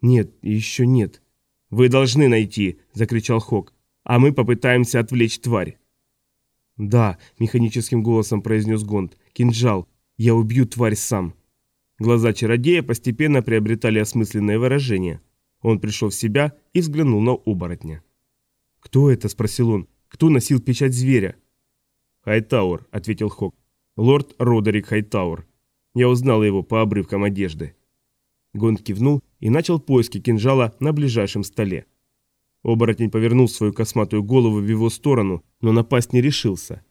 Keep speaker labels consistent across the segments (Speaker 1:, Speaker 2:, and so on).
Speaker 1: «Нет, еще нет». «Вы должны найти!» – закричал Хок. «А мы попытаемся отвлечь тварь». «Да», – механическим голосом произнес Гонд. «Кинжал. Я убью тварь сам». Глаза чародея постепенно приобретали осмысленное выражение. Он пришел в себя и взглянул на оборотня. «Кто это?» – спросил он. «Кто носил печать зверя?»
Speaker 2: «Хайтауэр», – ответил Хок. «Лорд Родерик Хайтауэр. Я узнал его по обрывкам одежды».
Speaker 1: Гонд кивнул и начал поиски кинжала на ближайшем столе. Оборотень повернул свою косматую голову в его сторону, но напасть не решился.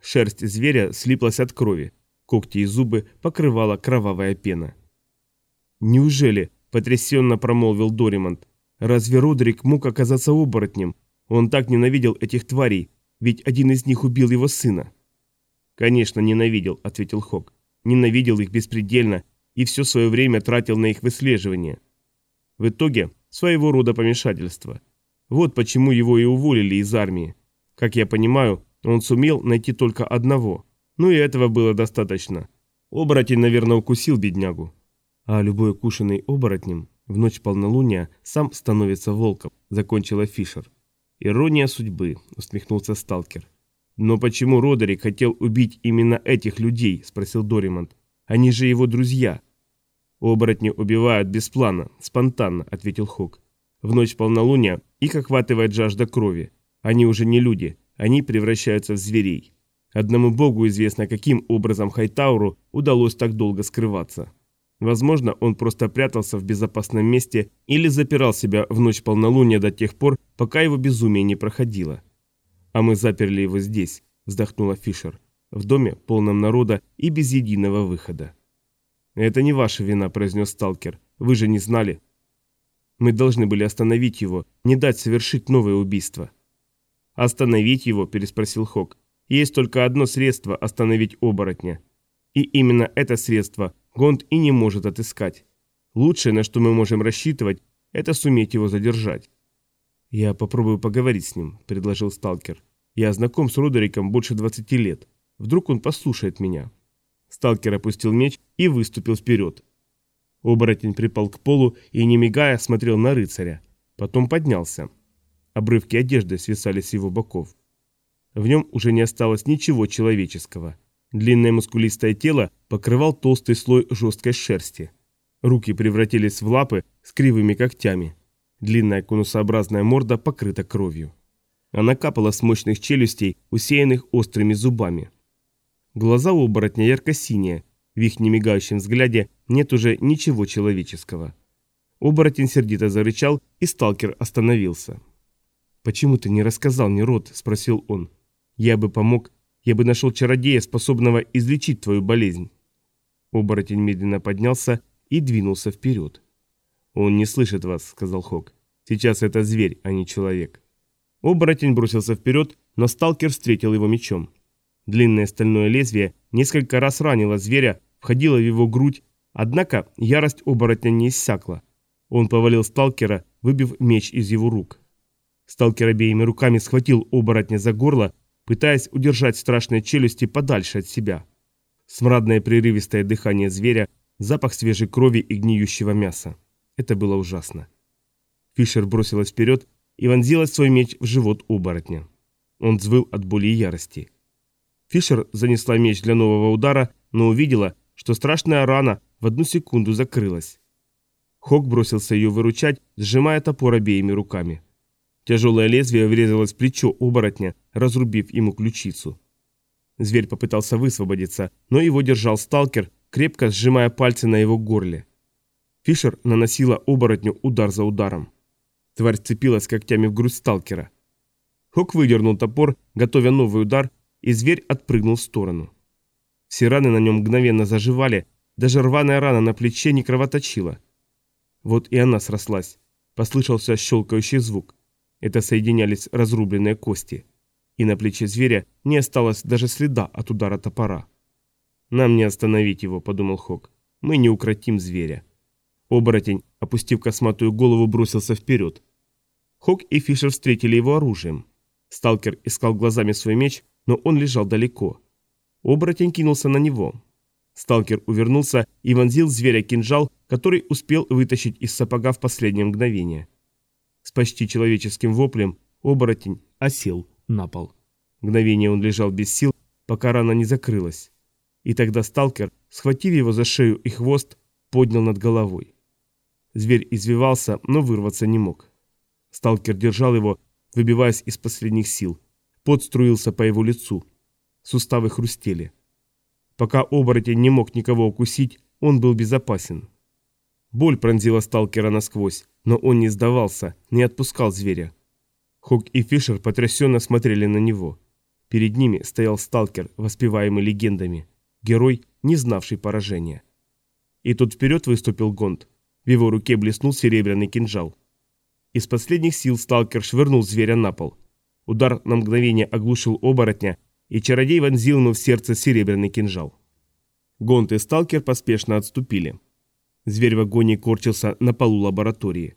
Speaker 1: Шерсть зверя слиплась от крови, когти и зубы покрывала кровавая пена. «Неужели?» – потрясенно промолвил Доримонт. «Разве Родрик мог оказаться оборотнем? Он так ненавидел этих тварей, ведь один из них убил его сына».
Speaker 2: «Конечно, ненавидел», – ответил Хок. «Ненавидел их беспредельно и все свое время тратил на их выслеживание. В итоге своего рода помешательство. Вот почему его и уволили из армии. Как я понимаю, он сумел найти только одного. Ну и этого было достаточно. Оборотень, наверное, укусил беднягу.
Speaker 1: А любой укушенный оборотнем в ночь полнолуния сам становится волком, закончила Фишер.
Speaker 2: Ирония судьбы, усмехнулся сталкер. Но почему Родерик хотел убить именно этих людей, спросил Доримонт. Они же его друзья. Оборотни убивают без плана, спонтанно, ответил Хок. В ночь полнолуния их охватывает жажда крови. Они уже не люди, они превращаются в зверей. Одному богу известно, каким образом Хайтауру удалось так долго скрываться. Возможно, он просто прятался в безопасном месте или запирал себя в ночь полнолуния до тех пор, пока его безумие не проходило. «А мы заперли его здесь», – вздохнула Фишер, – «в доме, полном народа и без единого выхода». «Это не ваша вина», – произнес сталкер. «Вы же не знали». «Мы должны были остановить его, не дать совершить новое убийство». «Остановить его?» – переспросил Хок. «Есть только одно средство остановить оборотня. И именно это средство Гонд и не может отыскать. Лучшее, на что мы можем рассчитывать, это суметь его задержать».
Speaker 1: «Я попробую поговорить с ним», – предложил сталкер. «Я знаком с Родериком больше 20 лет. Вдруг он послушает меня».
Speaker 2: Сталкер опустил меч и выступил вперед. Оборотень припал к полу и, не мигая, смотрел на рыцаря. Потом поднялся. Обрывки одежды свисали с его боков. В нем уже не осталось ничего человеческого. Длинное мускулистое тело покрывал толстый слой жесткой шерсти. Руки превратились в лапы с кривыми когтями. Длинная конусообразная морда покрыта кровью. Она капала с мощных челюстей, усеянных острыми зубами. Глаза у оборотня ярко-синие, в их немигающем взгляде нет уже ничего человеческого. Оборотень сердито зарычал, и сталкер остановился.
Speaker 1: «Почему ты не рассказал мне, Рот?» – спросил он. «Я бы помог, я бы нашел чародея, способного излечить твою болезнь». Оборотень медленно поднялся и двинулся вперед.
Speaker 2: «Он не слышит вас», – сказал Хок. «Сейчас это зверь, а не человек». Оборотень бросился вперед, но сталкер встретил его мечом. Длинное стальное лезвие несколько раз ранило зверя, входило в его грудь, однако ярость оборотня не иссякла. Он повалил сталкера, выбив меч из его рук. Сталкер обеими руками схватил оборотня за горло, пытаясь удержать страшные челюсти подальше от себя. Смрадное прерывистое дыхание зверя, запах свежей крови и гниющего мяса. Это было ужасно. Фишер бросилась вперед и вонзила свой меч в живот оборотня. Он взвыл от боли и ярости. Фишер занесла меч для нового удара, но увидела, что страшная рана в одну секунду закрылась. Хок бросился ее выручать, сжимая топор обеими руками. Тяжелое лезвие врезалось в плечо оборотня, разрубив ему ключицу. Зверь попытался высвободиться, но его держал сталкер, крепко сжимая пальцы на его горле. Фишер наносила оборотню удар за ударом. Тварь цепилась когтями в грудь сталкера. Хок выдернул топор, готовя новый удар, и зверь отпрыгнул в сторону. Все раны на нем мгновенно заживали, даже рваная рана на плече не кровоточила. Вот и она срослась. Послышался щелкающий звук. Это соединялись разрубленные кости. И на плече зверя не осталось даже следа от удара топора. «Нам не остановить его», — подумал Хок. «Мы не укротим зверя». Оборотень, опустив косматую голову, бросился вперед. Хок и Фишер встретили его оружием. Сталкер искал глазами свой меч, но он лежал далеко. Оборотень кинулся на него. Сталкер увернулся и вонзил зверя кинжал,
Speaker 1: который успел вытащить из сапога в последнее мгновение. С почти человеческим воплем оборотень осел на пол. Мгновение он лежал без сил, пока рана не закрылась. И тогда сталкер, схватив его за шею и хвост, поднял над головой. Зверь извивался, но вырваться не мог. Сталкер держал его, выбиваясь из последних сил. Пот струился по его лицу. Суставы хрустели. Пока оборотень не мог никого укусить, он был безопасен. Боль пронзила сталкера насквозь, но он не сдавался, не отпускал зверя. Хок и Фишер потрясенно смотрели на него. Перед ними стоял сталкер, воспеваемый легендами. Герой, не знавший поражения. И тут вперед выступил Гонд. В его руке блеснул серебряный кинжал. Из последних сил сталкер швырнул зверя на пол. Удар на мгновение оглушил оборотня, и чародей вонзил ему в сердце серебряный кинжал. Гонд и сталкер поспешно отступили. Зверь в агонии корчился на полу лаборатории.